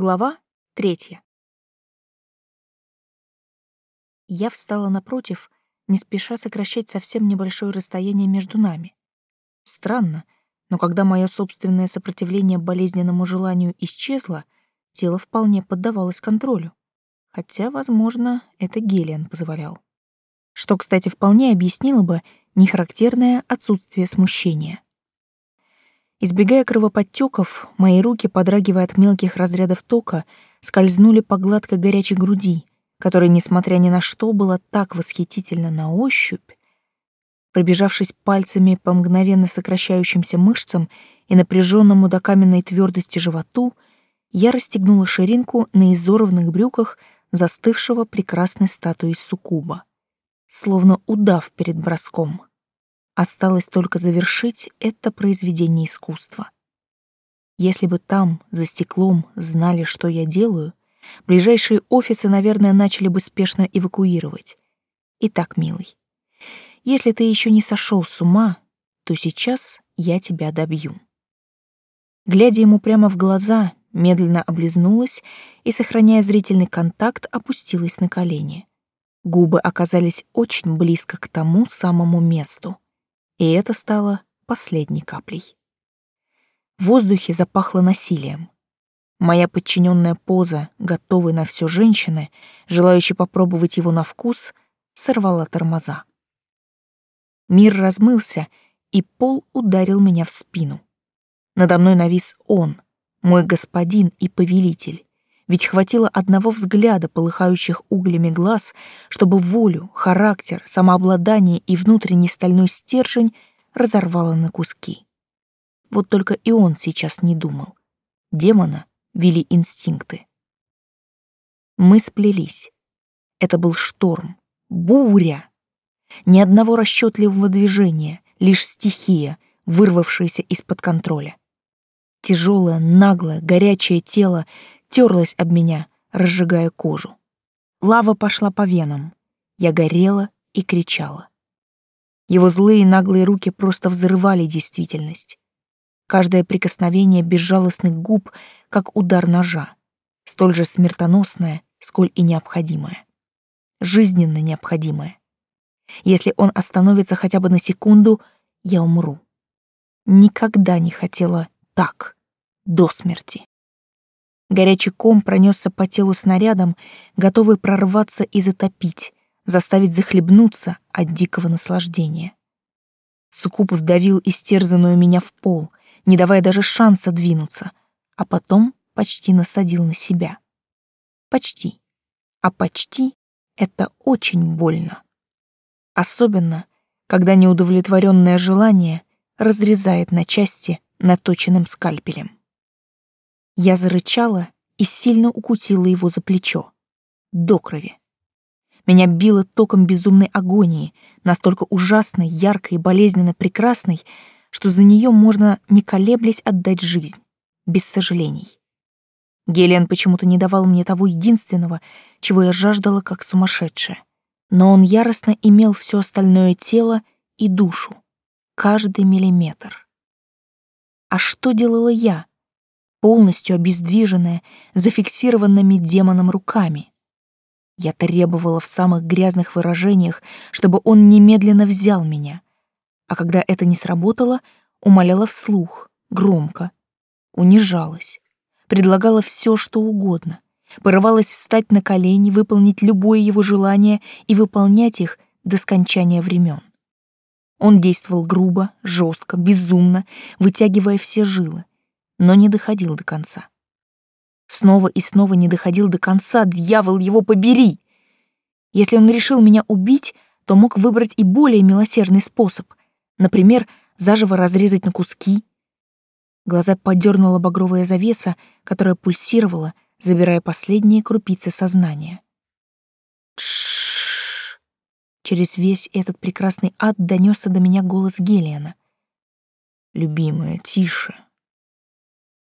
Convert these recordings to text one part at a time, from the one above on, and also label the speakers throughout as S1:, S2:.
S1: Глава третья. Я встала напротив, не спеша сокращать совсем небольшое расстояние между нами. Странно, но когда мое собственное сопротивление болезненному желанию исчезло, тело вполне поддавалось контролю. Хотя, возможно, это Гелиан позволял. Что, кстати, вполне объяснило бы нехарактерное отсутствие смущения. Избегая кровоподтеков, мои руки, подрагивая от мелких разрядов тока, скользнули по гладкой горячей груди, которая, несмотря ни на что, была так восхитительно на ощупь. Пробежавшись пальцами по мгновенно сокращающимся мышцам и напряженному до каменной твердости животу, я расстегнула ширинку на изорванных брюках застывшего прекрасной статуи суккуба, словно удав перед броском. Осталось только завершить это произведение искусства. Если бы там, за стеклом, знали, что я делаю, ближайшие офисы, наверное, начали бы спешно эвакуировать. Итак, милый, если ты еще не сошел с ума, то сейчас я тебя добью. Глядя ему прямо в глаза, медленно облизнулась и, сохраняя зрительный контакт, опустилась на колени. Губы оказались очень близко к тому самому месту — и это стало последней каплей. В воздухе запахло насилием. Моя подчиненная поза, готовой на все женщины, желающей попробовать его на вкус, сорвала тормоза. Мир размылся, и пол ударил меня в спину. Надо мной навис он, мой господин и повелитель, ведь хватило одного взгляда полыхающих углями глаз, чтобы волю, характер, самообладание и внутренний стальной стержень разорвало на куски. Вот только и он сейчас не думал. Демона вели инстинкты. Мы сплелись. Это был шторм, буря. Ни одного расчетливого движения, лишь стихия, вырвавшаяся из-под контроля. Тяжелое, наглое, горячее тело терлась об меня, разжигая кожу. Лава пошла по венам. Я горела и кричала. Его злые наглые руки просто взрывали действительность. Каждое прикосновение безжалостных губ, как удар ножа, столь же смертоносное, сколь и необходимое. Жизненно необходимое. Если он остановится хотя бы на секунду, я умру. Никогда не хотела так, до смерти. Горячий ком пронесся по телу снарядом, готовый прорваться и затопить, заставить захлебнуться от дикого наслаждения. Суккуб вдавил истерзанную меня в пол, не давая даже шанса двинуться, а потом почти насадил на себя. Почти. А почти — это очень больно. Особенно, когда неудовлетворенное желание разрезает на части наточенным скальпелем. Я зарычала и сильно укусила его за плечо. До крови. Меня било током безумной агонии, настолько ужасной, яркой и болезненно прекрасной, что за нее можно, не колеблясь, отдать жизнь, без сожалений. Гелиан почему-то не давал мне того единственного, чего я жаждала как сумасшедшая. Но он яростно имел все остальное тело и душу, каждый миллиметр. А что делала я, полностью обездвиженная, зафиксированными демоном руками. Я требовала в самых грязных выражениях, чтобы он немедленно взял меня. А когда это не сработало, умоляла вслух, громко, унижалась, предлагала все, что угодно, порывалась встать на колени, выполнить любое его желание и выполнять их до скончания времен. Он действовал грубо, жестко, безумно, вытягивая все жилы, но не доходил до конца. Снова и снова не доходил до конца, дьявол его побери! Если он решил меня убить, то мог выбрать и более милосердный способ, например, заживо разрезать на куски. Глаза подернула багровая завеса, которая пульсировала, забирая последние крупицы сознания. Тш. Через весь этот прекрасный ад донесся до меня голос Гелиана. «Любимая, тише!»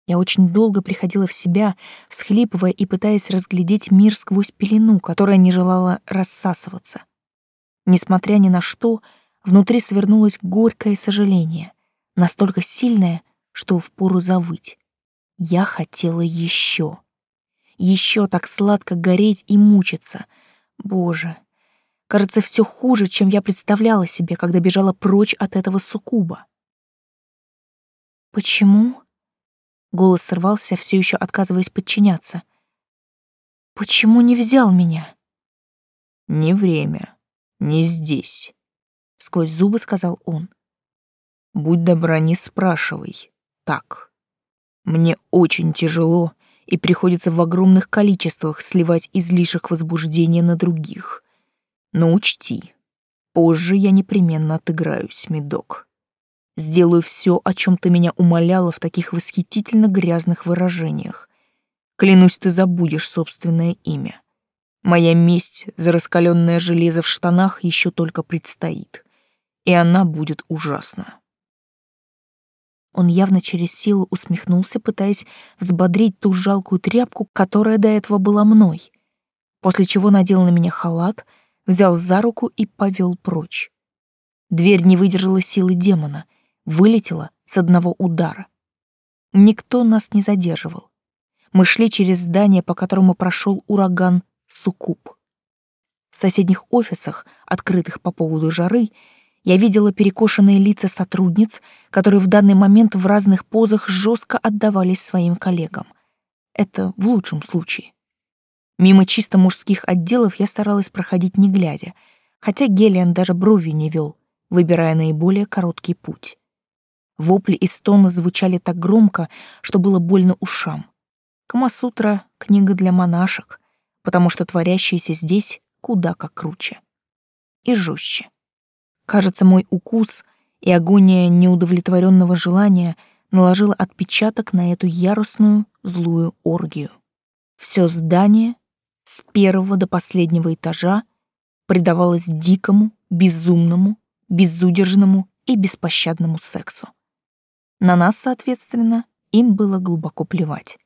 S1: Я очень долго приходила в себя, всхлипывая и пытаясь разглядеть мир сквозь пелену, которая не желала рассасываться. Несмотря ни на что, внутри свернулось горькое сожаление, настолько сильное, что впору завыть. Я хотела еще. еще так сладко гореть и мучиться. Боже, кажется, все хуже, чем я представляла себе, когда бежала прочь от этого суккуба. Почему? Голос сорвался, все еще отказываясь подчиняться. Почему не взял меня?
S2: Не время, не здесь, сквозь зубы сказал он. Будь добра, не спрашивай. Так. Мне очень тяжело, и приходится в огромных количествах сливать излишек возбуждения на других. Но учти, позже я непременно отыграюсь, медок. Сделаю все, о чем ты меня умоляла в таких восхитительно грязных выражениях. Клянусь, ты забудешь собственное имя. Моя месть за раскаленное железо в штанах еще только предстоит, и она будет ужасна.
S1: Он явно через силу усмехнулся, пытаясь взбодрить ту жалкую тряпку, которая до этого была мной, после чего надел на меня халат, взял за руку и повел прочь. Дверь не выдержала силы демона, вылетела с одного удара. Никто нас не задерживал. Мы шли через здание, по которому прошел ураган Суккуб. В соседних офисах, открытых по поводу жары, я видела перекошенные лица сотрудниц, которые в данный момент в разных позах жестко отдавались своим коллегам. Это в лучшем случае. Мимо чисто мужских отделов я старалась проходить не глядя, хотя Гелиан даже бровью не вел, выбирая наиболее короткий путь. Вопли и стоны звучали так громко, что было больно ушам. Камасутра — книга для монашек, потому что творящееся здесь куда как круче. И жестче. Кажется, мой укус и агония неудовлетворенного желания наложила отпечаток на эту яростную злую оргию. Все здание с первого до последнего этажа предавалось дикому, безумному, безудержному и беспощадному сексу. На нас, соответственно, им было глубоко плевать.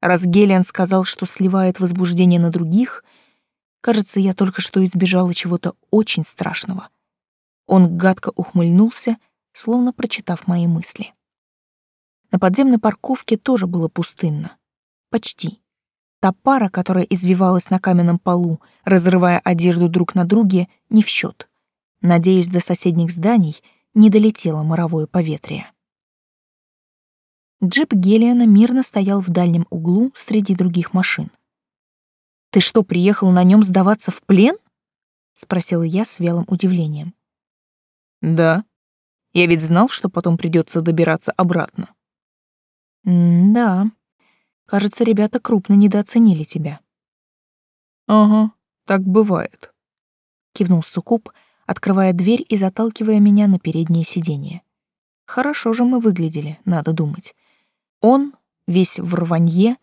S1: Раз Гелиан сказал, что сливает возбуждение на других, кажется, я только что избежала чего-то очень страшного — он гадко ухмыльнулся, словно прочитав мои мысли. На подземной парковке тоже было пустынно. Почти. Та пара, которая извивалась на каменном полу, разрывая одежду друг на друге, не в счет. Надеюсь, до соседних зданий не долетело моровое поветрие. Джип Гелиана мирно стоял в дальнем углу среди других машин. «Ты что, приехал на нем сдаваться в плен?» — спросила я с вялым удивлением.
S2: Да. Я ведь знал, что потом придется добираться обратно.
S1: М да. Кажется, ребята крупно недооценили тебя.
S2: Ага, так бывает.
S1: Кивнул Сукуб, открывая дверь и заталкивая меня на переднее сиденье. Хорошо же мы выглядели, надо думать. Он весь в рванье,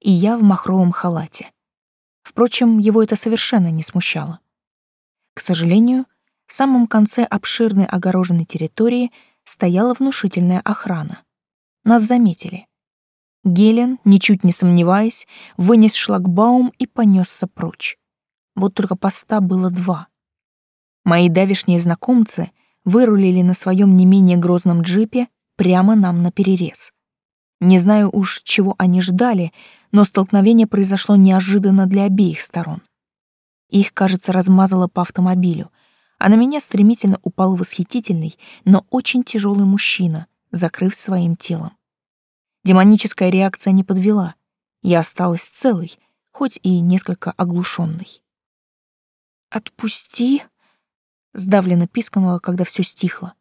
S1: и я в махровом халате. Впрочем, его это совершенно не смущало. К сожалению, в самом конце обширной огороженной территории стояла внушительная охрана. Нас заметили. Гелен, ничуть не сомневаясь, вынес шлагбаум и понесся прочь. Вот только поста было два. Мои давишние знакомцы вырулили на своем не менее грозном джипе прямо нам на перерез. Не знаю уж, чего они ждали, но столкновение произошло неожиданно для обеих сторон. Их, кажется, размазало по автомобилю — а на меня стремительно упал восхитительный, но очень тяжелый мужчина, закрыв своим телом. Демоническая реакция не подвела. Я осталась целой, хоть и несколько оглушенной. «Отпусти!» — сдавленно пискнула, когда все стихло.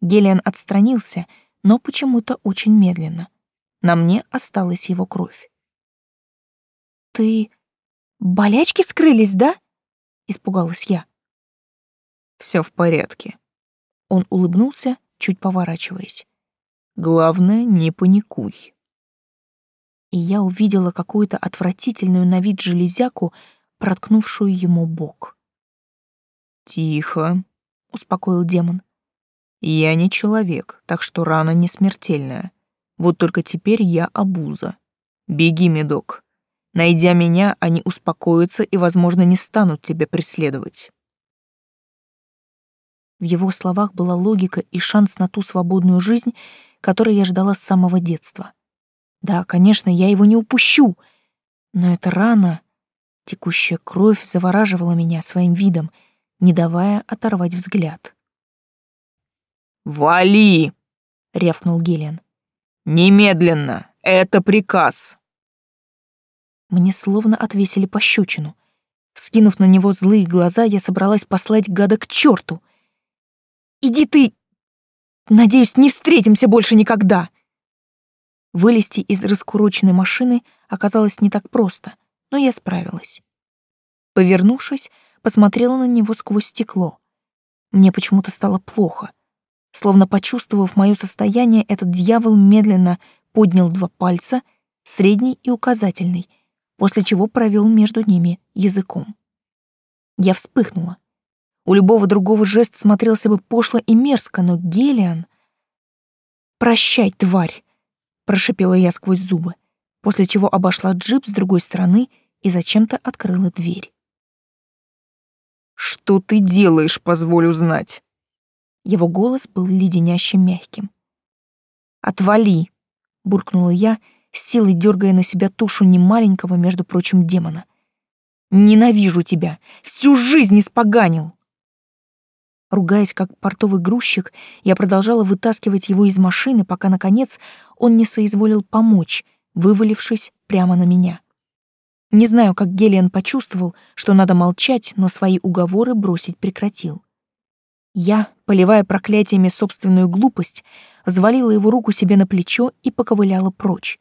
S1: Гелиан отстранился, но почему-то очень медленно. На мне осталась его кровь. «Ты... болячки вскрылись, да?» — испугалась я.
S2: Все в порядке.
S1: Он улыбнулся, чуть поворачиваясь.
S2: Главное, не паникуй.
S1: И я увидела какую-то отвратительную на вид железяку, проткнувшую ему бок.
S2: «Тихо», —
S1: успокоил демон.
S2: «Я не человек, так что рана не смертельная. Вот только теперь я обуза. Беги, медок. Найдя меня, они успокоятся и, возможно, не станут тебя преследовать».
S1: В его словах была логика и шанс на ту свободную жизнь, которой я ждала с самого детства. Да, конечно, я его не упущу. Но эта рана, текущая кровь, завораживала меня своим видом, не давая оторвать взгляд.
S2: «Вали!» — рявкнул Гелиан. «Немедленно! Это приказ!»
S1: Мне словно отвесили пощечину. Вскинув на него злые глаза, я собралась послать гада к черту. «Иди ты! Надеюсь, не встретимся больше никогда!» Вылезти из раскуроченной машины оказалось не так просто, но я справилась. Повернувшись, посмотрела на него сквозь стекло. Мне почему-то стало плохо. Словно почувствовав мое состояние, этот дьявол медленно поднял два пальца, средний и указательный, после чего провел между ними языком. Я вспыхнула. У любого другого жест смотрелся бы пошло и мерзко, но Гелиан... «Прощай, тварь!» — прошипела я сквозь зубы, после чего обошла джип с другой стороны и зачем-то открыла дверь.
S2: «Что ты делаешь, позволю знать?»
S1: Его голос был леденяще мягким. «Отвали!» — буркнула я, с силой дергая на себя тушу немаленького, между прочим, демона. «Ненавижу тебя! Всю жизнь испоганил!» Ругаясь как портовый грузчик, я продолжала вытаскивать его из машины, пока, наконец, он не соизволил помочь, вывалившись прямо на меня. Не знаю, как Гелиан почувствовал, что надо молчать, но свои уговоры бросить прекратил. Я, поливая проклятиями собственную глупость, взвалила его руку себе на плечо и поковыляла прочь.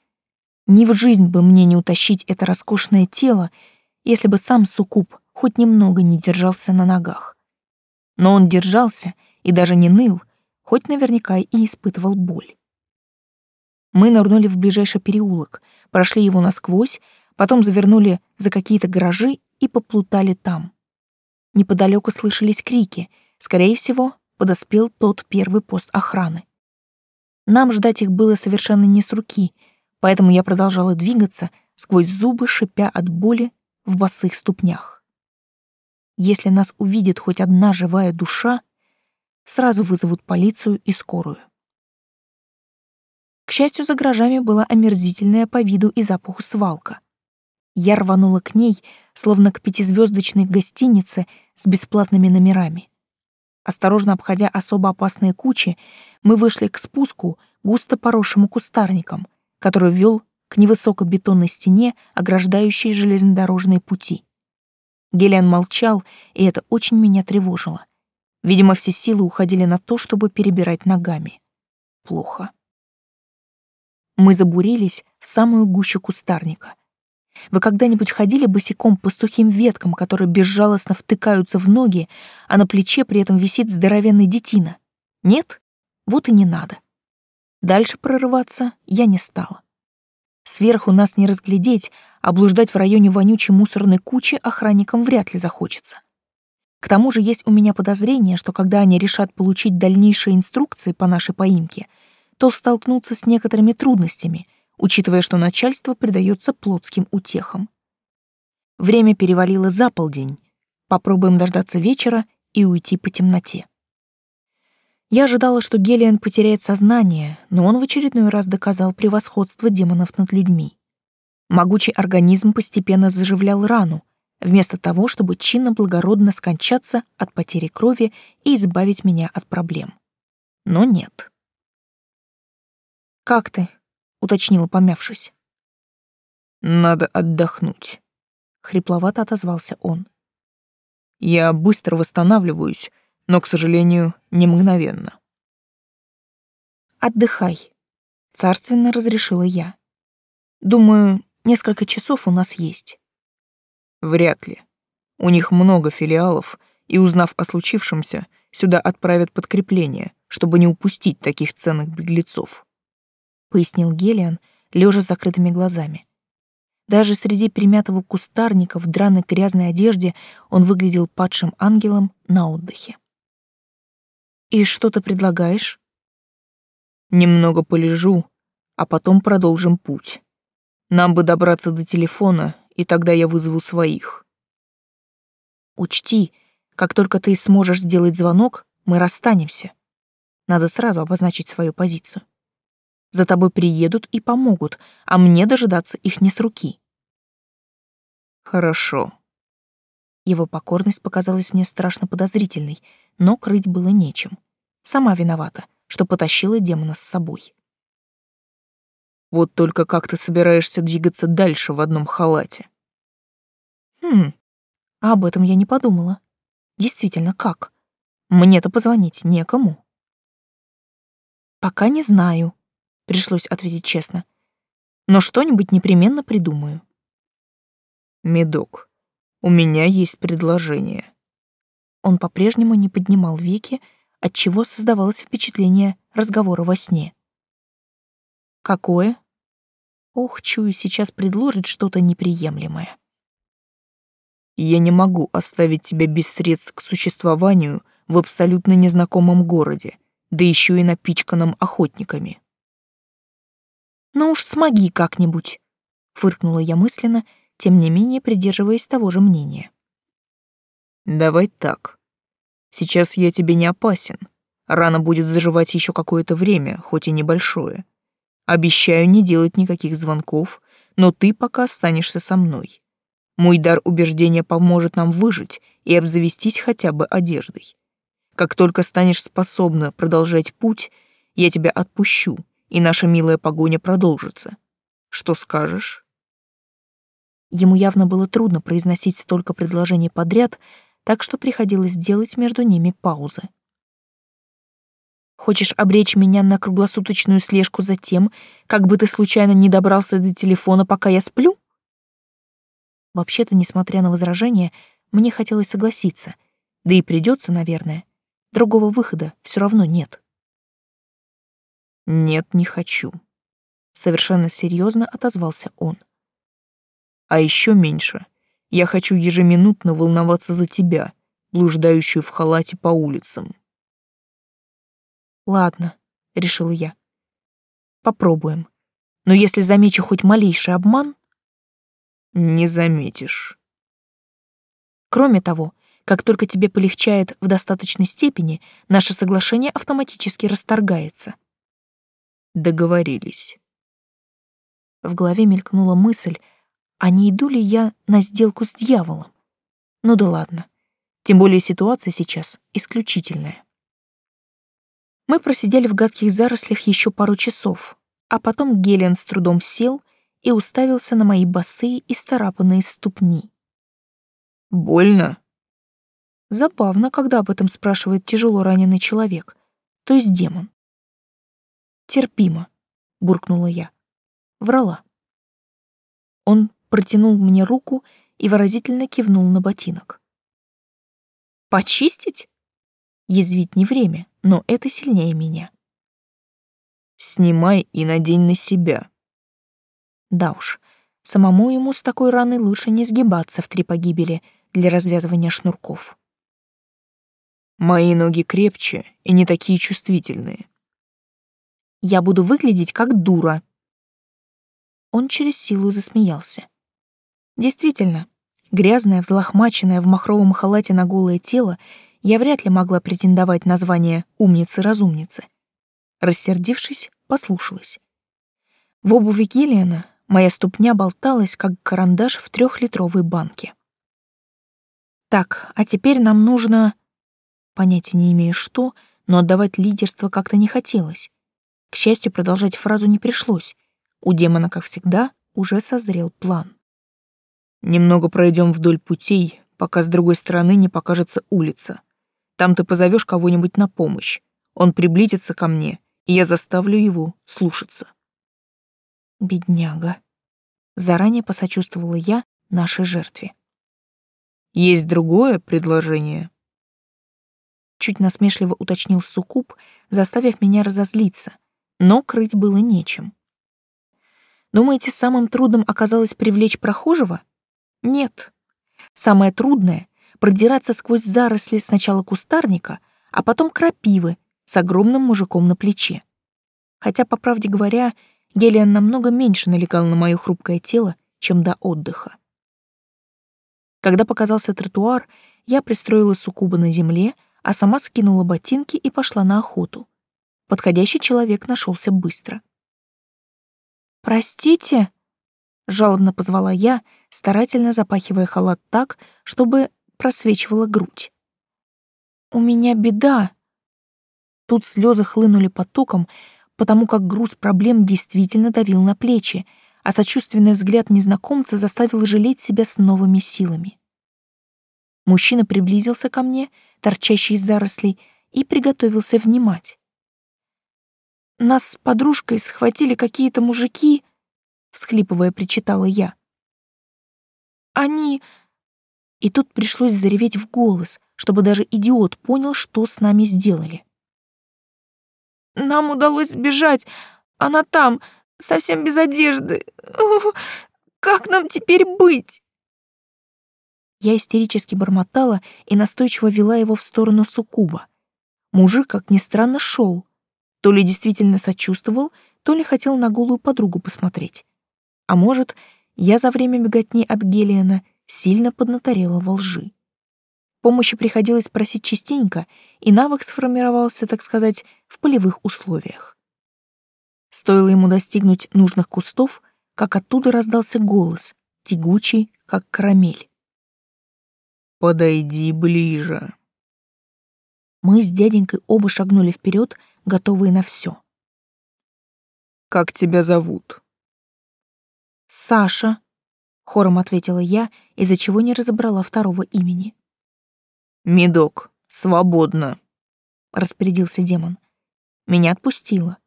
S1: Ни в жизнь бы мне не утащить это роскошное тело, если бы сам Сукуб хоть немного не держался на ногах. Но он держался и даже не ныл, хоть наверняка и испытывал боль. Мы нырнули в ближайший переулок, прошли его насквозь, потом завернули за какие-то гаражи и поплутали там. Неподалеку слышались крики — Скорее всего, подоспел тот первый пост охраны. Нам ждать их было совершенно не с руки, поэтому я продолжала двигаться, сквозь зубы шипя от боли в босых ступнях. Если нас увидит хоть одна живая душа, сразу вызовут полицию и скорую. К счастью, за гаражами была омерзительная по виду и запаху свалка. Я рванула к ней, словно к пятизвездочной гостинице с бесплатными номерами. Осторожно обходя особо опасные кучи, мы вышли к спуску, густо поросшему кустарником, который вел к невысокой бетонной стене, ограждающей железнодорожные пути. Гелиан молчал, и это очень меня тревожило. Видимо, все силы уходили на то, чтобы перебирать ногами. Плохо. Мы забурились в самую гущу кустарника — вы когда-нибудь ходили босиком по сухим веткам, которые безжалостно втыкаются в ноги, а на плече при этом висит здоровенный детина? Нет? Вот и не надо. Дальше прорываться я не стала. Сверху нас не разглядеть, а блуждать в районе вонючей мусорной кучи охранникам вряд ли захочется. К тому же есть у меня подозрение, что когда они решат получить дальнейшие инструкции по нашей поимке, то столкнутся с некоторыми трудностями — учитывая, что начальство предается плотским утехам. Время перевалило за полдень. Попробуем дождаться вечера и уйти по темноте. Я ожидала, что Гелиан потеряет сознание, но он в очередной раз доказал превосходство демонов над людьми. Могучий организм постепенно заживлял рану, вместо того, чтобы чинно-благородно скончаться от потери крови и избавить меня от проблем. Но нет. «Как ты?» — уточнила, помявшись.
S2: «Надо отдохнуть», — хрипловато отозвался он. «Я быстро восстанавливаюсь, но, к сожалению, не мгновенно».
S1: «Отдыхай», — царственно разрешила я. «Думаю, несколько часов у нас есть».
S2: «Вряд ли. У них много филиалов, и, узнав о случившемся, сюда отправят подкрепление, чтобы не упустить таких ценных беглецов».
S1: — пояснил Гелиан, лежа с закрытыми глазами. Даже среди примятого кустарника в драной грязной одежде он выглядел падшим ангелом на отдыхе. «И что ты предлагаешь?»
S2: «Немного полежу, а потом продолжим путь. Нам бы добраться до телефона, и тогда я вызову своих».
S1: «Учти, как только ты сможешь сделать звонок, мы расстанемся. Надо сразу обозначить свою позицию. За тобой приедут и помогут, а мне дожидаться их не с руки.
S2: Хорошо.
S1: Его покорность показалась мне страшно подозрительной, но крыть было нечем. Сама виновата, что потащила демона с собой.
S2: Вот только как ты собираешься двигаться дальше в одном халате?
S1: Хм, а об этом я не подумала. Действительно, как? Мне-то позвонить некому. Пока не знаю, пришлось ответить честно. Но что-нибудь непременно придумаю.
S2: Медок, у меня есть предложение.
S1: Он по-прежнему не поднимал веки, отчего создавалось впечатление разговора во сне. Какое? Ох, чую, сейчас предложит что-то неприемлемое.
S2: Я не могу оставить тебя без средств к существованию в абсолютно незнакомом городе, да еще и напичканном охотниками.
S1: Ну уж смоги как-нибудь, фыркнула я мысленно, тем не менее придерживаясь того же мнения.
S2: Давай так. Сейчас я тебе не опасен. Рана будет заживать еще какое-то время, хоть и небольшое. Обещаю не делать никаких звонков, но ты пока останешься со мной. Мой дар убеждения поможет нам выжить и обзавестись хотя бы одеждой. Как только станешь способна продолжать путь, я тебя отпущу, и наша милая погоня продолжится. Что скажешь?
S1: Ему явно было трудно произносить столько предложений подряд, так что приходилось делать между ними паузы. Хочешь обречь меня на круглосуточную слежку за тем, как бы ты случайно не добрался до телефона, пока я сплю? Вообще-то, несмотря на возражения, мне хотелось согласиться. Да и придется, наверное. Другого выхода все равно нет.
S2: «Нет, не хочу», — совершенно серьезно отозвался он. «А еще меньше. Я хочу ежеминутно волноваться за тебя, блуждающую в халате по улицам».
S1: «Ладно», — решила я. «Попробуем. Но если замечу хоть малейший обман,
S2: не заметишь.
S1: Кроме того, как только тебе полегчает в достаточной степени, наше соглашение автоматически расторгается.
S2: Договорились.
S1: В голове мелькнула мысль, а не иду ли я на сделку с дьяволом? Ну да ладно. Тем более ситуация сейчас исключительная. Мы просидели в гадких зарослях еще пару часов, а потом Гелиан с трудом сел и уставился на мои босые и старапанные ступни.
S2: «Больно?»
S1: Забавно, когда об этом спрашивает тяжело раненый человек, то есть демон. «Терпимо», — буркнула я. Врала. Он протянул мне руку и выразительно кивнул на ботинок. «Почистить?» Язвить не время, но это сильнее меня.
S2: «Снимай и надень на себя»,
S1: да уж, самому ему с такой раной лучше не сгибаться в три погибели для развязывания шнурков.
S2: Мои ноги крепче и не такие чувствительные.
S1: Я буду выглядеть как дура. Он через силу засмеялся. Действительно, грязная, взлохмаченная в махровом халате на голое тело, я вряд ли могла претендовать на звание умницы-разумницы. Рассердившись, послушалась. В обуви Гиллиана Моя ступня болталась, как карандаш в трехлитровой банке. Так, а теперь нам нужно... Понятия не имею что, но отдавать лидерство как-то не хотелось. К счастью, продолжать фразу не пришлось. У демона, как всегда, уже созрел план.
S2: «Немного пройдем вдоль путей, пока с другой стороны не покажется улица. Там ты позовешь кого-нибудь на помощь. Он приблизится ко мне, и я заставлю его слушаться.
S1: Бедняга. Заранее посочувствовала я нашей жертве.
S2: Есть другое предложение?
S1: Чуть насмешливо уточнил Сукуб, заставив меня разозлиться, но крыть было нечем. Думаете, самым трудным оказалось привлечь прохожего? Нет. Самое трудное — продираться сквозь заросли сначала кустарника, а потом крапивы с огромным мужиком на плече. Хотя, по правде говоря, Гелиан намного меньше налегал на моё хрупкое тело, чем до отдыха. Когда показался тротуар, я пристроила суккуба на земле, а сама скинула ботинки и пошла на охоту. Подходящий человек нашелся быстро. «Простите?» жалобно позвала я, старательно запахивая халат так, чтобы просвечивала грудь. «У меня беда». Тут слезы хлынули потоком, потому как груз проблем действительно давил на плечи, а сочувственный взгляд незнакомца заставил жалеть себя с новыми силами. Мужчина приблизился ко мне, торчащий из зарослей, и приготовился внимать. «Нас с подружкой схватили какие-то мужики», — всхлипывая, причитала я. «Они...» И тут пришлось зареветь в голос, чтобы даже идиот понял, что с нами сделали. «Нам удалось сбежать. Она там, совсем без одежды. Как нам теперь быть?» Я истерически бормотала и настойчиво вела его в сторону суккуба. Мужик, как ни странно, шел. То ли действительно сочувствовал, то ли хотел на голую подругу посмотреть. А может, я за время беготни от Гелиана сильно поднаторела во лжи. Помощи приходилось просить частенько, и навык сформировался, так сказать, в полевых условиях. Стоило ему достигнуть нужных кустов, как оттуда раздался голос, тягучий, как карамель.
S2: «Подойди ближе».
S1: Мы с дяденькой оба шагнули вперед, готовые на все.
S2: «Как тебя зовут?»
S1: «Саша», — хором ответила я, из-за чего не разобрала второго имени.
S2: «Медок, свободно», — распорядился демон.
S1: Меня отпустило.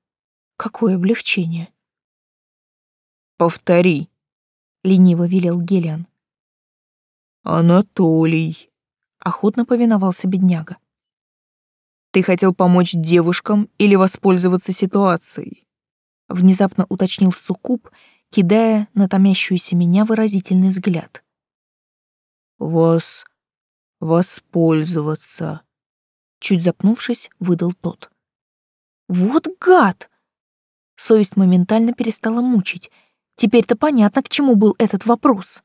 S1: Какое облегчение.
S2: «Повтори», — лениво велел Гелиан. «Анатолий», — охотно повиновался бедняга. «Ты хотел помочь девушкам или воспользоваться ситуацией?»
S1: Внезапно уточнил Суккуб, кидая на томящуюся меня выразительный взгляд.
S2: «Вас... воспользоваться», — чуть запнувшись, выдал тот.
S1: «Вот гад!» Совесть моментально перестала мучить. Теперь-то понятно, к чему был этот вопрос.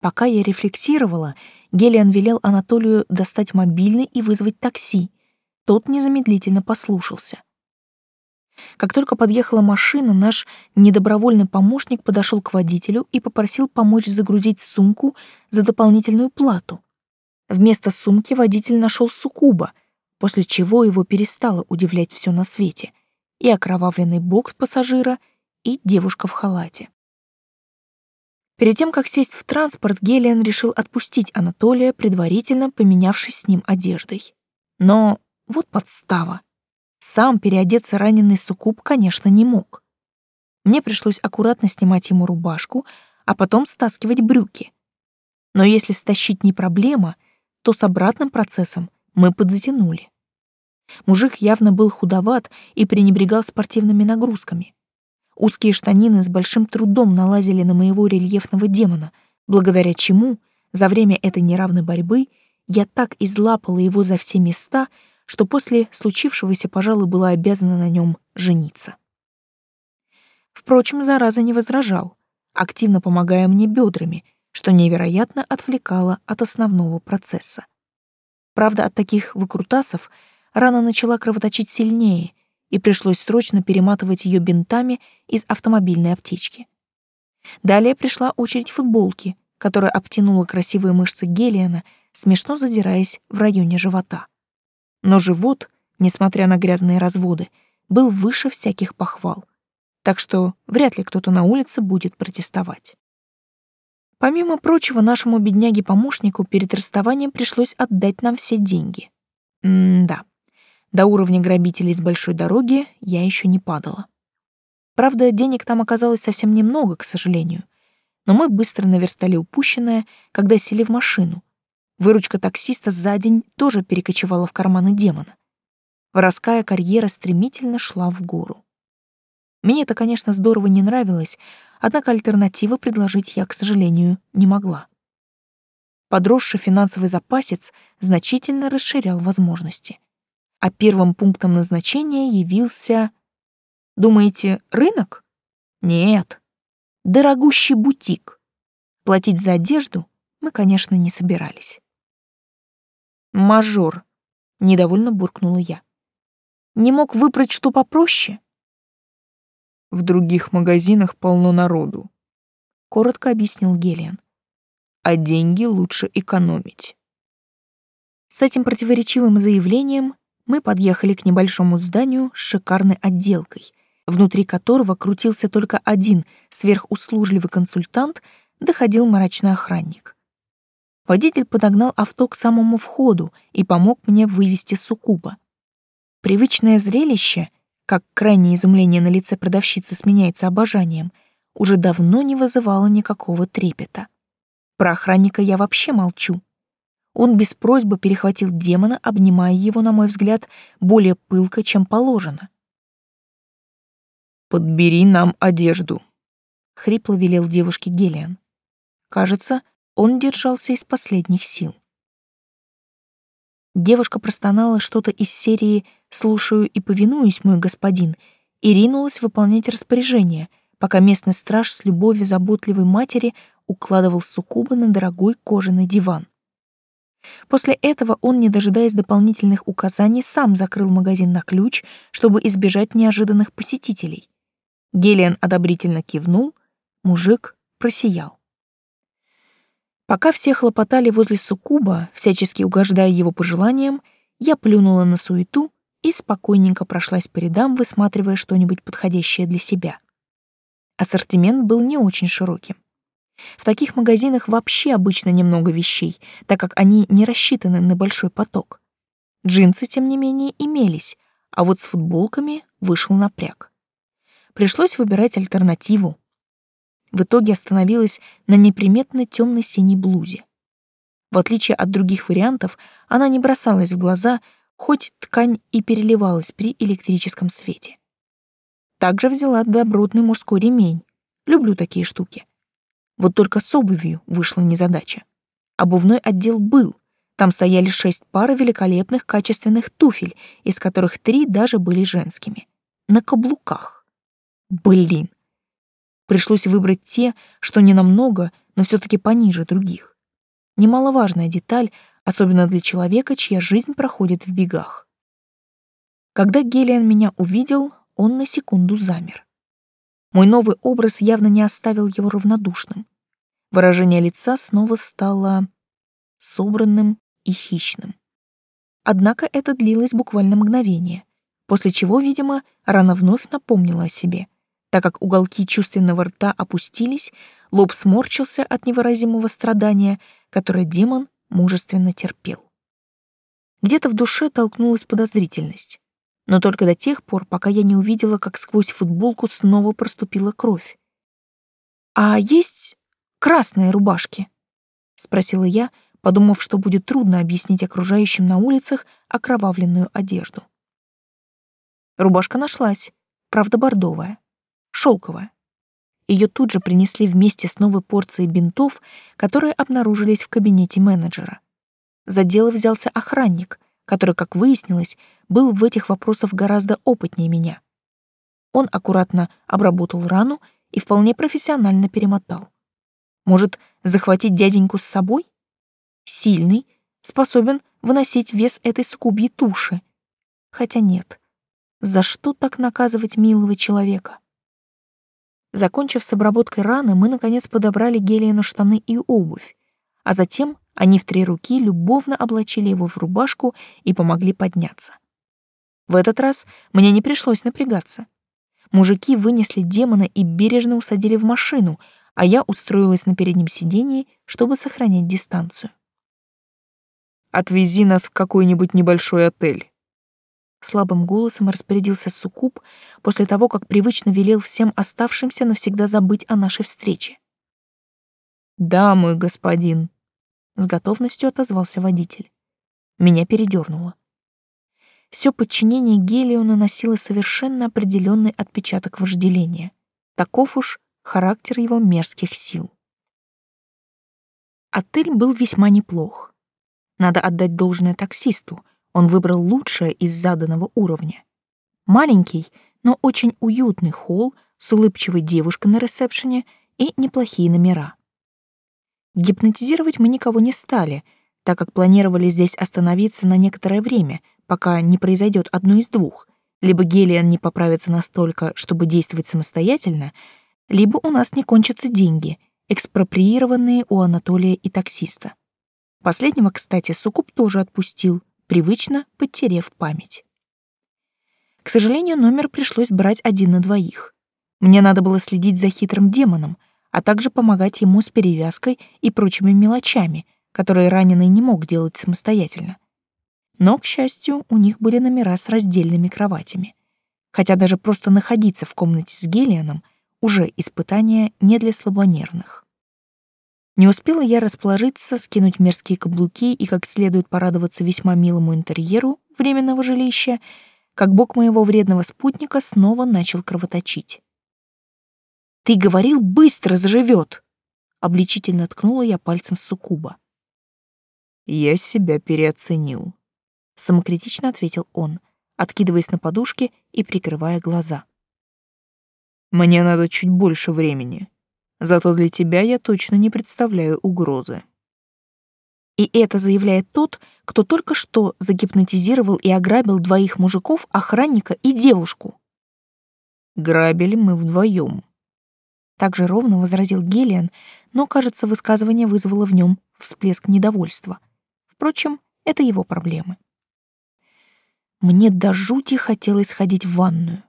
S1: Пока я рефлексировала, Гелиан велел Анатолию достать мобильный и вызвать такси. Тот незамедлительно послушался. Как только подъехала машина, наш недобровольный помощник подошел к водителю и попросил помочь загрузить сумку за дополнительную плату. Вместо сумки водитель нашел суккуба, после чего его перестало удивлять все на свете — и окровавленный бок пассажира, и девушка в халате. Перед тем, как сесть в транспорт, Гелиан решил отпустить Анатолия, предварительно поменявшись с ним одеждой. Но вот подстава. Сам переодеться раненый суккуб, конечно, не мог. Мне пришлось аккуратно снимать ему рубашку, а потом стаскивать брюки. Но если стащить не проблема, то с обратным процессом мы подзатянули. Мужик явно был худоват и пренебрегал спортивными нагрузками. Узкие штанины с большим трудом налазили на моего рельефного демона, благодаря чему за время этой неравной борьбы я так излапала его за все места, что после случившегося, пожалуй, была обязана на нем жениться. Впрочем, зараза не возражал, активно помогая мне бедрами, что невероятно отвлекало от основного процесса. Правда, от таких выкрутасов рана начала кровоточить сильнее, и пришлось срочно перематывать ее бинтами из автомобильной аптечки. Далее пришла очередь футболки, которая обтянула красивые мышцы Гелиана, смешно задираясь в районе живота. Но живот, несмотря на грязные разводы, был выше всяких похвал, так что вряд ли кто-то на улице будет протестовать. Помимо прочего, нашему бедняге-помощнику перед расставанием пришлось отдать нам все деньги. М-да. До уровня грабителей с большой дороги я еще не падала. Правда, денег там оказалось совсем немного, к сожалению. Но мы быстро наверстали упущенное, когда сели в машину. Выручка таксиста за день тоже перекочевала в карманы демона. Воровская карьера стремительно шла в гору. Мне это, конечно, здорово не нравилось, однако альтернативы предложить я, к сожалению, не могла. Подросший финансовый запасец значительно расширял возможности а первым пунктом назначения явился... Думаете, рынок? Нет. Дорогущий бутик. Платить за одежду мы, конечно, не собирались. «Мажор», — недовольно буркнула я. «Не мог выбрать что попроще?»
S2: В других магазинах полно народу.
S1: Коротко объяснил Гелиан.
S2: А деньги лучше экономить.
S1: С этим противоречивым заявлением мы подъехали к небольшому зданию с шикарной отделкой, внутри которого крутился только один сверхуслужливый консультант, доходил мрачный охранник. Водитель подогнал авто к самому входу и помог мне вывести суккуба. Привычное зрелище, как крайнее изумление на лице продавщицы сменяется обожанием, уже давно не вызывало никакого трепета. Про охранника я вообще молчу. Он без просьбы перехватил демона, обнимая его, на мой взгляд, более пылко, чем положено.
S2: «Подбери нам одежду», —
S1: хрипло велел девушке Гелиан. Кажется, он держался из последних сил. Девушка простонала что-то из серии «Слушаю и повинуюсь, мой господин» и ринулась выполнять распоряжение, пока местный страж с любовью заботливой матери укладывал суккуба на дорогой кожаный диван. После этого он, не дожидаясь дополнительных указаний, сам закрыл магазин на ключ, чтобы избежать неожиданных посетителей. Гелиан одобрительно кивнул, мужик просиял. Пока все хлопотали возле суккуба, всячески угождая его пожеланиям, я плюнула на суету и спокойненько прошлась по рядам, высматривая что-нибудь подходящее для себя. Ассортимент был не очень широким. В таких магазинах вообще обычно немного вещей, так как они не рассчитаны на большой поток. Джинсы, тем не менее, имелись, а вот с футболками вышел напряг. Пришлось выбирать альтернативу, в итоге остановилась на неприметной темно синей блузе. В отличие от других вариантов, она не бросалась в глаза, хоть ткань и переливалась при электрическом свете. Также взяла добротный мужской ремень. Люблю такие штуки. Вот только с обувью вышла незадача. Обувной отдел был. Там стояли шесть пар великолепных качественных туфель, из которых три даже были женскими. На каблуках. Блин, Пришлось выбрать те, что не намного, но все таки пониже других. Немаловажная деталь, особенно для человека, чья жизнь проходит в бегах. Когда Гелиан меня увидел, он на секунду замер. Мой новый образ явно не оставил его равнодушным. Выражение лица снова стало собранным и хищным. Однако это длилось буквально мгновение, после чего, видимо, рана вновь напомнила о себе — так как уголки чувственного рта опустились, лоб сморчился от невыразимого страдания, которое демон мужественно терпел. Где-то в душе толкнулась подозрительность, но только до тех пор, пока я не увидела, как сквозь футболку снова проступила кровь. «А есть красные рубашки?» — спросила я, подумав, что будет трудно объяснить окружающим на улицах окровавленную одежду. Рубашка нашлась, правда бордовая шелковая. Ее тут же принесли вместе с новой порцией бинтов, которые обнаружились в кабинете менеджера. За дело взялся охранник, который, как выяснилось, был в этих вопросах гораздо опытнее меня. Он аккуратно обработал рану и вполне профессионально перемотал. Может, захватить дяденьку с собой? Сильный, способен выносить вес этой скубьей туши. Хотя нет. За что так наказывать милого человека? Закончив с обработкой раны, мы, наконец, подобрали Гелиену штаны и обувь, а затем они в три руки любовно облачили его в рубашку и помогли подняться. В этот раз мне не пришлось напрягаться. Мужики вынесли демона и бережно усадили в машину, а я устроилась на переднем сидении, чтобы сохранять дистанцию.
S2: «Отвези нас в какой-нибудь небольшой отель»,
S1: Слабым голосом распорядился Сукуб после того, как привычно велел всем оставшимся навсегда забыть о нашей встрече.
S2: «Да, мой господин», — с готовностью отозвался водитель. Меня передернуло.
S1: Все подчинение Гелию наносило совершенно определенный отпечаток вожделения. Таков уж характер его мерзких сил. Отель был весьма неплох. Надо отдать должное таксисту — он выбрал лучшее из заданного уровня. Маленький, но очень уютный холл с улыбчивой девушкой на ресепшене и неплохие номера. Гипнотизировать мы никого не стали, так как планировали здесь остановиться на некоторое время, пока не произойдет одно из двух. Либо Гелиан не поправится настолько, чтобы действовать самостоятельно, либо у нас не кончатся деньги, экспроприированные у Анатолия и таксиста. Последнего, кстати, Сукуб тоже отпустил, привычно подтерев память. К сожалению, номер пришлось брать один на двоих. Мне надо было следить за хитрым демоном, а также помогать ему с перевязкой и прочими мелочами, которые раненый не мог делать самостоятельно. Но, к счастью, у них были номера с раздельными кроватями. Хотя даже просто находиться в комнате с Гелианом уже испытание не для слабонервных. Не успела я расположиться, скинуть мерзкие каблуки и как следует порадоваться весьма милому интерьеру временного жилища, как бок моего вредного спутника снова начал кровоточить. «Ты говорил, быстро заживет!» — обличительно ткнула я пальцем в суккуба.
S2: «Я себя переоценил», — самокритично ответил он, откидываясь на подушке и прикрывая глаза. «Мне надо чуть больше времени. Зато для тебя я точно не представляю угрозы.
S1: И это заявляет тот, кто только что загипнотизировал и ограбил двоих мужиков, охранника и девушку.
S2: Грабили мы вдвоем.
S1: Так же ровно возразил Гелиан, но, кажется, высказывание вызвало в нем всплеск недовольства. Впрочем, это его проблемы. Мне до жути хотелось ходить в ванную.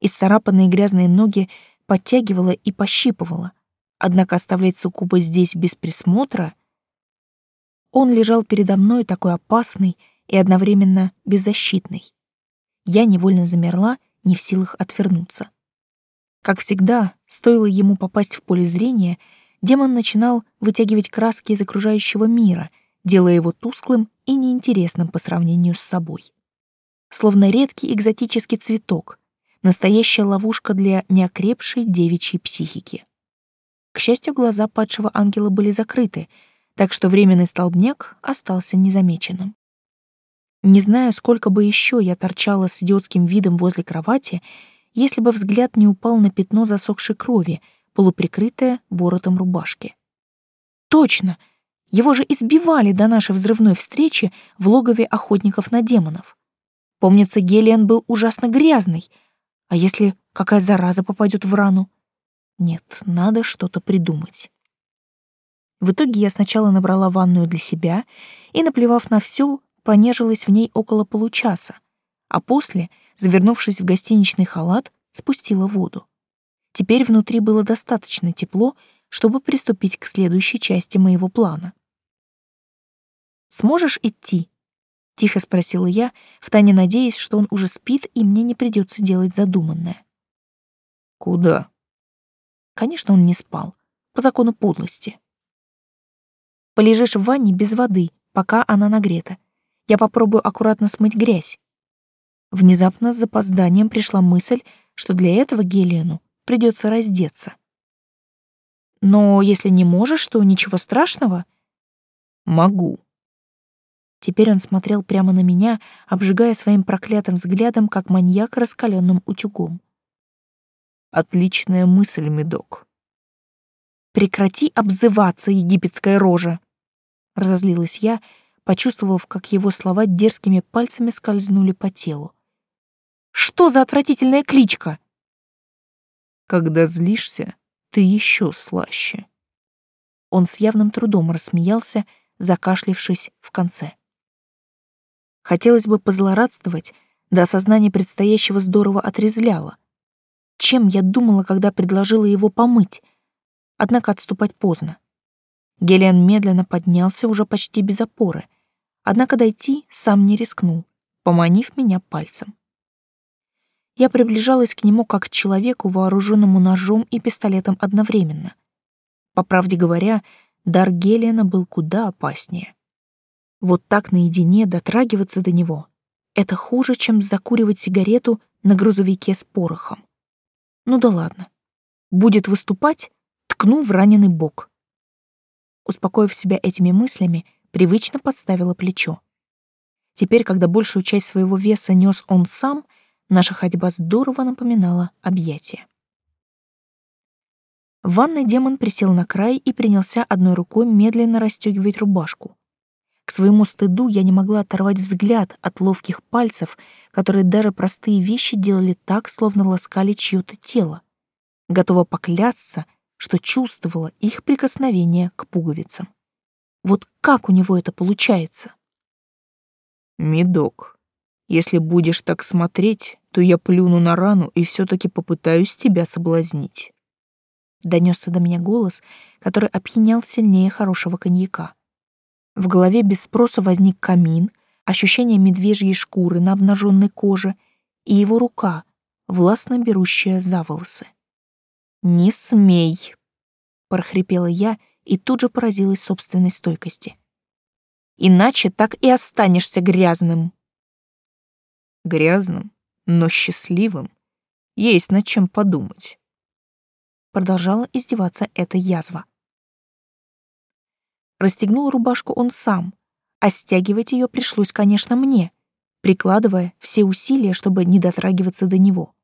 S1: Исцарапанные грязные ноги подтягивала и пощипывала. Однако оставлять Сукуба здесь без присмотра... Он лежал передо мной такой опасный и одновременно беззащитный. Я невольно замерла, не в силах отвернуться. Как всегда, стоило ему попасть в поле зрения, демон начинал вытягивать краски из окружающего мира, делая его тусклым и неинтересным по сравнению с собой. Словно редкий экзотический цветок, настоящая ловушка для неокрепшей девичьей психики. К счастью, глаза падшего ангела были закрыты, так что временный столбняк остался незамеченным. Не знаю, сколько бы еще я торчала с идиотским видом возле кровати, если бы взгляд не упал на пятно засохшей крови, полуприкрытое воротом рубашки. Точно! Его же избивали до нашей взрывной встречи в логове охотников на демонов. Помнится, Гелиан был ужасно грязный. А если какая зараза попадет в рану? Нет, надо что-то придумать. В итоге я сначала набрала ванную для себя и, наплевав на все, понежилась в ней около получаса, а после, завернувшись в гостиничный халат, спустила воду. Теперь внутри было достаточно тепло, чтобы приступить к следующей части моего плана. «Сможешь идти?» — тихо спросила я, втайне надеясь, что он уже спит и мне не придется делать задуманное.
S2: «Куда?»
S1: Конечно, он не спал. По закону подлости. Полежишь в ванне без воды, пока она нагрета. Я попробую аккуратно смыть грязь. Внезапно с запозданием пришла мысль, что для этого Гелену придется раздеться. Но если не можешь, то ничего страшного.
S2: Могу.
S1: Теперь он смотрел прямо на меня, обжигая своим проклятым взглядом, как маньяк раскаленным утюгом.
S2: Отличная мысль, Медок.
S1: Прекрати обзываться, египетская рожа, разозлилась я, почувствовав, как его слова дерзкими пальцами скользнули по телу. Что за отвратительная кличка?
S2: Когда злишься, ты еще слаще.
S1: Он с явным трудом рассмеялся, закашлившись в конце. Хотелось бы позлорадствовать, до осознания предстоящего здорово отрезвляло чем я думала, когда предложила его помыть. Однако отступать поздно. Гелиан медленно поднялся уже почти без опоры, однако дойти сам не рискнул, поманив меня пальцем. Я приближалась к нему как к человеку, вооруженному ножом и пистолетом одновременно. По правде говоря, дар Гелиана был куда опаснее. Вот так наедине дотрагиваться до него — это хуже, чем закуривать сигарету на грузовике с порохом. Ну да ладно. Будет выступать, ткну в раненый бок. Успокоив себя этими мыслями, привычно подставила плечо. Теперь, когда большую часть своего веса нес он сам, наша ходьба здорово напоминала объятие. В ванной демон присел на край и принялся одной рукой медленно расстегивать рубашку. К своему стыду я не могла оторвать взгляд от ловких пальцев, которые даже простые вещи делали так, словно ласкали чье-то тело. Готова поклясться, что чувствовала их прикосновение к пуговицам. Вот как у него это получается?
S2: Медок, если будешь так смотреть, то я плюну на рану и все таки попытаюсь тебя соблазнить.
S1: Донесся до меня голос, который опьянял сильнее хорошего коньяка. В голове без спроса возник камин, ощущение медвежьей шкуры на обнаженной коже и его рука, властно берущая за волосы. «Не смей!» — прохрипела я и тут же поразилась собственной стойкости. «Иначе так и останешься грязным».
S2: «Грязным, но счастливым. Есть над чем подумать».
S1: Продолжала издеваться эта язва. Расстегнул рубашку он сам, а стягивать ее пришлось, конечно, мне, прикладывая все усилия, чтобы не дотрагиваться до него.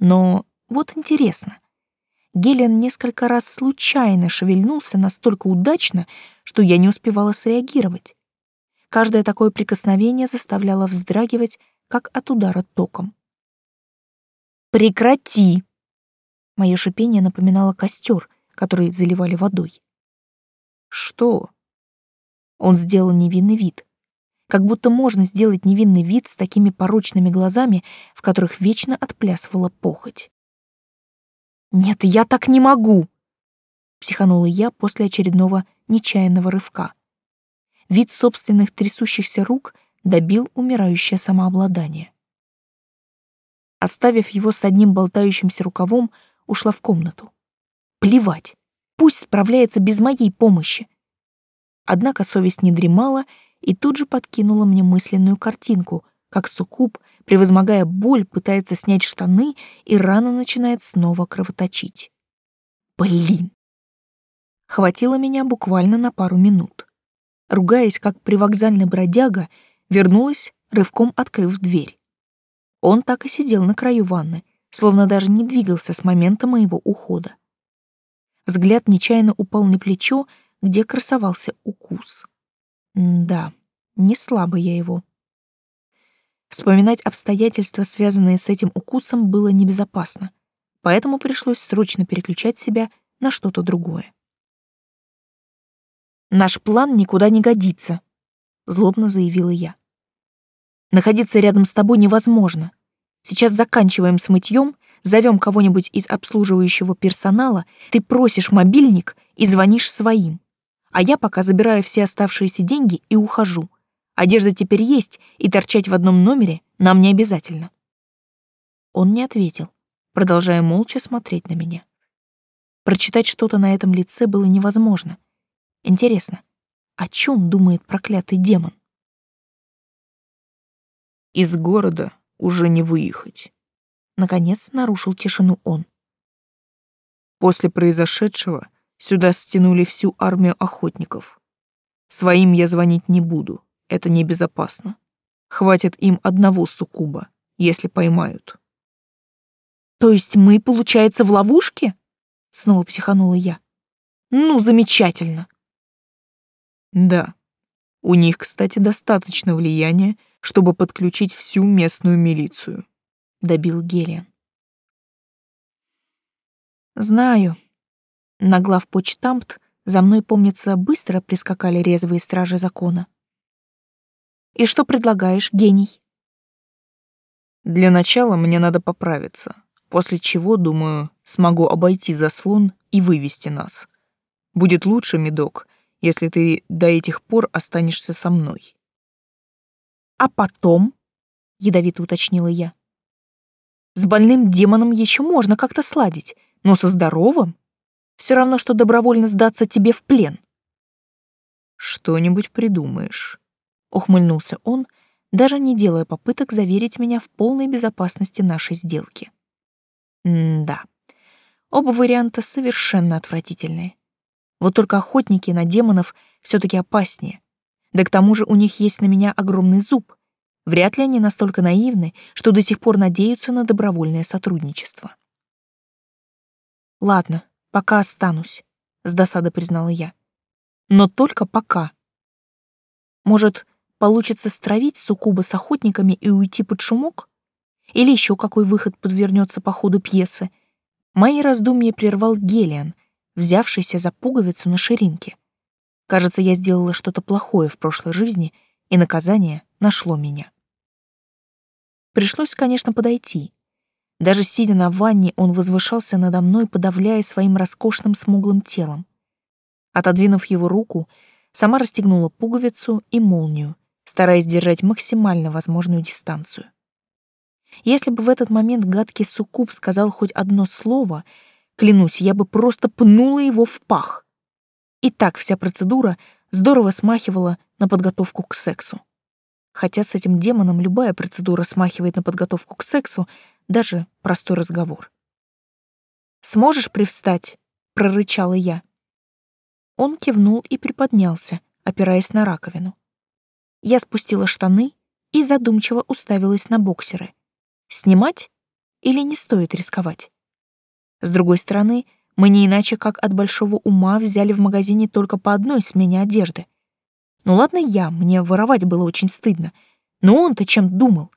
S1: Но вот интересно. Гелен несколько раз случайно шевельнулся настолько удачно, что я не успевала среагировать. Каждое такое прикосновение заставляло вздрагивать, как от удара током. «Прекрати!» Мое шипение напоминало костер, который заливали водой.
S2: «Что?»
S1: Он сделал невинный вид. Как будто можно сделать невинный вид с такими порочными глазами, в которых вечно отплясывала похоть. «Нет, я так не могу!» Психанула я после очередного нечаянного рывка. Вид собственных трясущихся рук добил умирающее самообладание. Оставив его с одним болтающимся рукавом, ушла в комнату. Плевать, пусть справляется без моей помощи. Однако совесть не дремала и тут же подкинула мне мысленную картинку, как суккуб, превозмогая боль, пытается снять штаны, и рана начинает снова кровоточить. Блин! Хватило меня буквально на пару минут. Ругаясь, как привокзальный бродяга, вернулась, рывком открыв дверь. Он так и сидел на краю ванны, словно даже не двигался с момента моего ухода. Взгляд нечаянно упал на плечо, где красовался укус. Да, не слабо я его. Вспоминать обстоятельства, связанные с этим укусом, было небезопасно, поэтому пришлось срочно переключать себя на что-то другое. «Наш план никуда не годится», — злобно заявила я. «Находиться рядом с тобой невозможно. Сейчас заканчиваем с мытьем, зовем кого-нибудь из обслуживающего персонала, ты просишь мобильник и звонишь своим а я пока забираю все оставшиеся деньги и ухожу. Одежда теперь есть, и торчать в одном номере нам не обязательно. Он не ответил, продолжая молча смотреть на меня. Прочитать что-то на этом лице было невозможно. Интересно, о чем думает проклятый демон?
S2: Из города уже не выехать.
S1: Наконец нарушил тишину он.
S2: После произошедшего Сюда стянули всю армию охотников. Своим я звонить не буду, это небезопасно. Хватит им одного суккуба, если поймают.
S1: То есть мы, получается, в ловушке? Снова психанула я. Ну, замечательно.
S2: Да. У них, кстати, достаточно влияния, чтобы подключить всю местную милицию, добил Гелиан.
S1: Знаю, на главпочтамт за мной, помнится, быстро прискакали резвые стражи закона. «И что предлагаешь, гений?»
S2: «Для начала мне надо поправиться, после чего, думаю, смогу обойти заслон и вывести нас. Будет лучше, медок, если ты до этих пор останешься со мной».
S1: «А потом?» — ядовито уточнила я. «С больным демоном еще можно как-то сладить, но со здоровым все равно, что добровольно сдаться тебе в плен.
S2: Что-нибудь придумаешь,
S1: ухмыльнулся он, даже не делая попыток заверить меня в полной безопасности нашей сделки. М-да. Оба варианта совершенно отвратительные. Вот только охотники на демонов все таки опаснее. Да к тому же у них есть на меня огромный зуб. Вряд ли они настолько наивны, что до сих пор надеются на добровольное сотрудничество. Ладно, Пока останусь, с досадой признала я. Но только пока. Может, получится стравить суккуба с охотниками и уйти под шумок? Или еще какой выход подвернется по ходу пьесы? Мои раздумья прервал Гелиан, взявшийся за пуговицу на ширинке. Кажется, я сделала что-то плохое в прошлой жизни, и наказание нашло меня. Пришлось, конечно, подойти. Даже сидя на ванне, он возвышался надо мной, подавляя своим роскошным смуглым телом. Отодвинув его руку, сама расстегнула пуговицу и молнию, стараясь держать максимально возможную дистанцию. Если бы в этот момент гадкий суккуб сказал хоть одно слово, клянусь, я бы просто пнула его в пах. И так вся процедура здорово смахивала на подготовку к сексу. Хотя с этим демоном любая процедура смахивает на подготовку к сексу, даже простой разговор. «Сможешь привстать?» — прорычала я. Он кивнул и приподнялся, опираясь на раковину. Я спустила штаны и задумчиво уставилась на боксеры. Снимать или не стоит рисковать? С другой стороны, мы не иначе как от большого ума взяли в магазине только по одной смене одежды. Ну ладно я, мне воровать было очень стыдно, но он-то чем думал?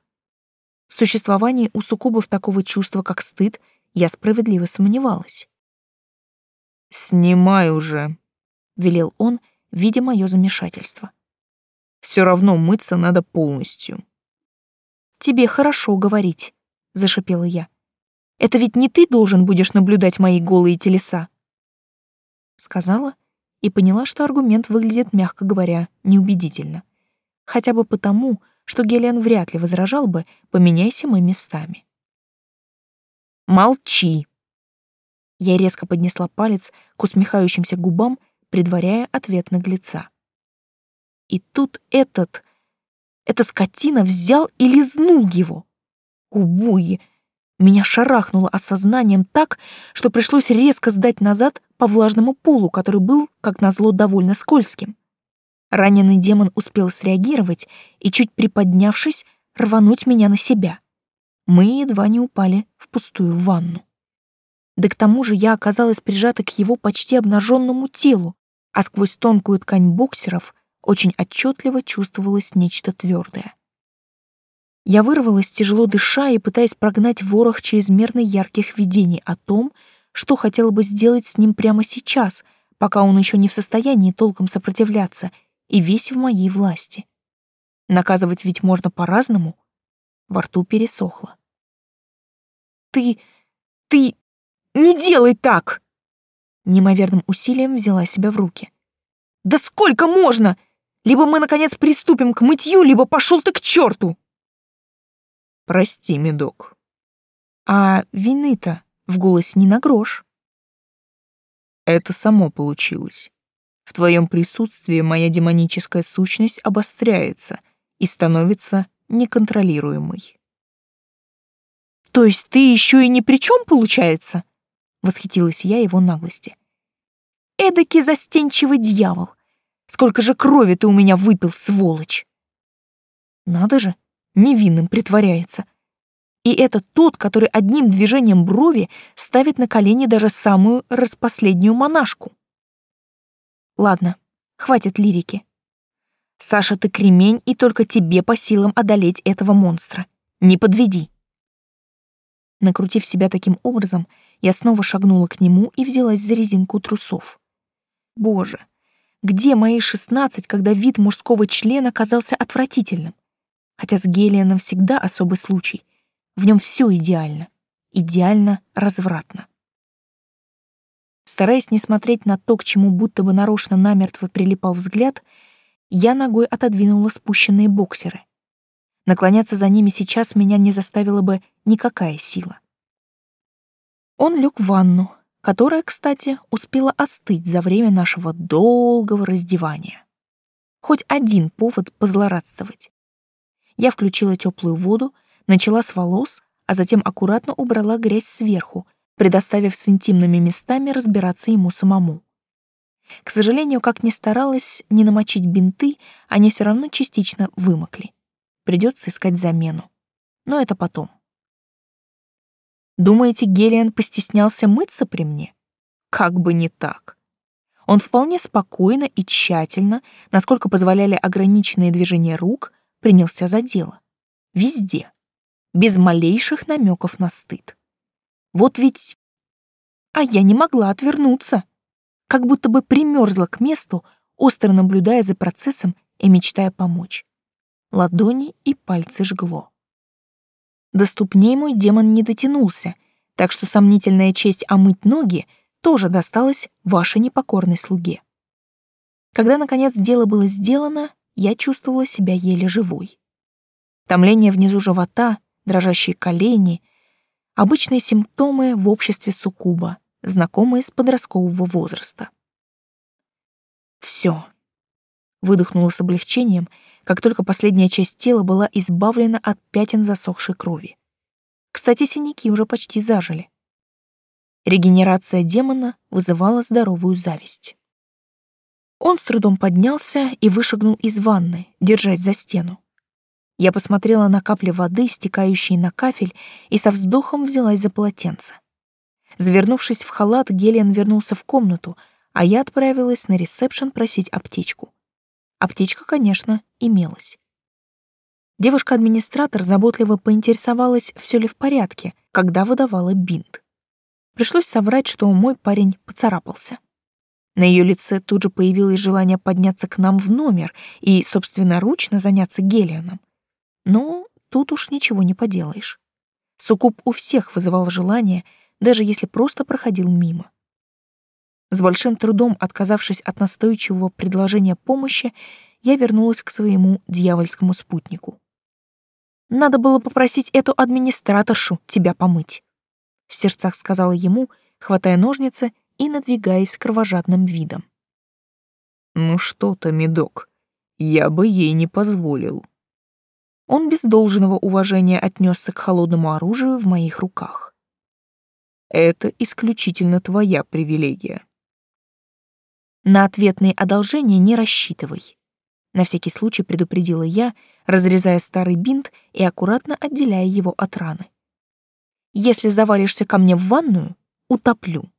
S1: В существовании у суккубов такого чувства, как стыд, я справедливо сомневалась.
S2: «Снимай уже», — велел он, видя мое замешательство. Все равно мыться надо полностью.
S1: «Тебе хорошо говорить», — зашипела я. «Это ведь не ты должен будешь наблюдать мои голые телеса». Сказала и поняла, что аргумент выглядит, мягко говоря, неубедительно. Хотя бы потому, что Гелиан вряд ли возражал бы, поменяйся мы местами.
S2: «Молчи!»
S1: Я резко поднесла палец к усмехающимся губам, предваряя ответ наглеца. И тут этот, эта скотина взял и лизнул его. Убуи! Меня шарахнуло осознанием так, что пришлось резко сдать назад по влажному полу, который был, как назло, довольно скользким. Раненый демон успел среагировать и, чуть приподнявшись, рвануть меня на себя. Мы едва не упали в пустую ванну. Да к тому же я оказалась прижата к его почти обнаженному телу, а сквозь тонкую ткань боксеров очень отчетливо чувствовалось нечто твердое. Я вырвалась, тяжело дыша и пытаясь прогнать ворох чрезмерно ярких видений о том, что хотела бы сделать с ним прямо сейчас, пока он еще не в состоянии толком сопротивляться и весь в моей власти. Наказывать ведь можно по-разному. Во рту пересохло. «Ты... ты... не делай так!» Неимоверным усилием взяла себя в руки. «Да сколько можно? Либо мы, наконец, приступим к мытью, либо пошел ты к черту!»
S2: «Прости, медок».
S1: «А вины-то в голосе не на грош».
S2: «Это само получилось. В твоем присутствии моя демоническая сущность обостряется и становится неконтролируемой».
S1: «То есть ты еще и ни при чем, получается?» — восхитилась я его наглости. «Эдакий застенчивый дьявол! Сколько же крови ты у меня выпил, сволочь!» Надо же, невинным притворяется. И это тот, который одним движением брови ставит на колени даже самую распоследнюю монашку. Ладно, хватит лирики. Саша, ты кремень, и только тебе по силам одолеть этого монстра. Не подведи. Накрутив себя таким образом, я снова шагнула к нему и взялась за резинку трусов. Боже, где мои шестнадцать, когда вид мужского члена казался отвратительным? Хотя с Гелианом всегда особый случай. В нем все идеально. Идеально развратно. Стараясь не смотреть на то, к чему будто бы нарочно намертво прилипал взгляд, я ногой отодвинула спущенные боксеры. Наклоняться за ними сейчас меня не заставила бы никакая сила. Он лег в ванну, которая, кстати, успела остыть за время нашего долгого раздевания. Хоть один повод позлорадствовать. Я включила теплую воду, начала с волос, а затем аккуратно убрала грязь сверху, предоставив с интимными местами разбираться ему самому. К сожалению, как ни старалась не намочить бинты, они все равно частично вымокли. Придется искать замену. Но это потом. Думаете, Гелиан постеснялся мыться при мне? Как бы не так. Он вполне спокойно и тщательно, насколько позволяли ограниченные движения рук, принялся за дело. Везде. Без малейших намеков на стыд. Вот ведь... А я не могла отвернуться. Как будто бы примерзла к месту, остро наблюдая за процессом и мечтая помочь. Ладони и пальцы жгло. До ступней мой демон не дотянулся, так что сомнительная честь омыть ноги тоже досталась вашей непокорной слуге. Когда, наконец, дело было сделано, я чувствовала себя еле живой. Томление внизу живота, дрожащие колени — обычные симптомы в обществе суккуба, знакомые с подросткового возраста. Все. Выдохнула с облегчением, как только последняя часть тела была избавлена от пятен засохшей крови. Кстати, синяки уже почти зажили. Регенерация демона вызывала здоровую зависть. Он с трудом поднялся и вышагнул из ванны, держась за стену. Я посмотрела на капли воды, стекающие на кафель, и со вздохом взялась за полотенце. Завернувшись в халат, Гелиан вернулся в комнату, а я отправилась на ресепшн просить аптечку. Аптечка, конечно, имелась. Девушка-администратор заботливо поинтересовалась, все ли в порядке, когда выдавала бинт. Пришлось соврать, что мой парень поцарапался. На ее лице тут же появилось желание подняться к нам в номер и собственноручно заняться Гелианом. Но тут уж ничего не поделаешь. Суккуб у всех вызывал желание, даже если просто проходил мимо. С большим трудом отказавшись от настойчивого предложения помощи, я вернулась к своему дьявольскому спутнику. «Надо было попросить эту администраторшу тебя помыть», — в сердцах сказала ему, хватая ножницы и надвигаясь кровожадным видом.
S2: «Ну что-то, медок, я бы ей не позволил»,
S1: он без должного уважения отнесся к холодному оружию в моих руках.
S2: Это исключительно твоя привилегия.
S1: На ответные одолжения не рассчитывай. На всякий случай предупредила я, разрезая старый бинт и аккуратно отделяя его от раны. Если завалишься ко мне в ванную, утоплю.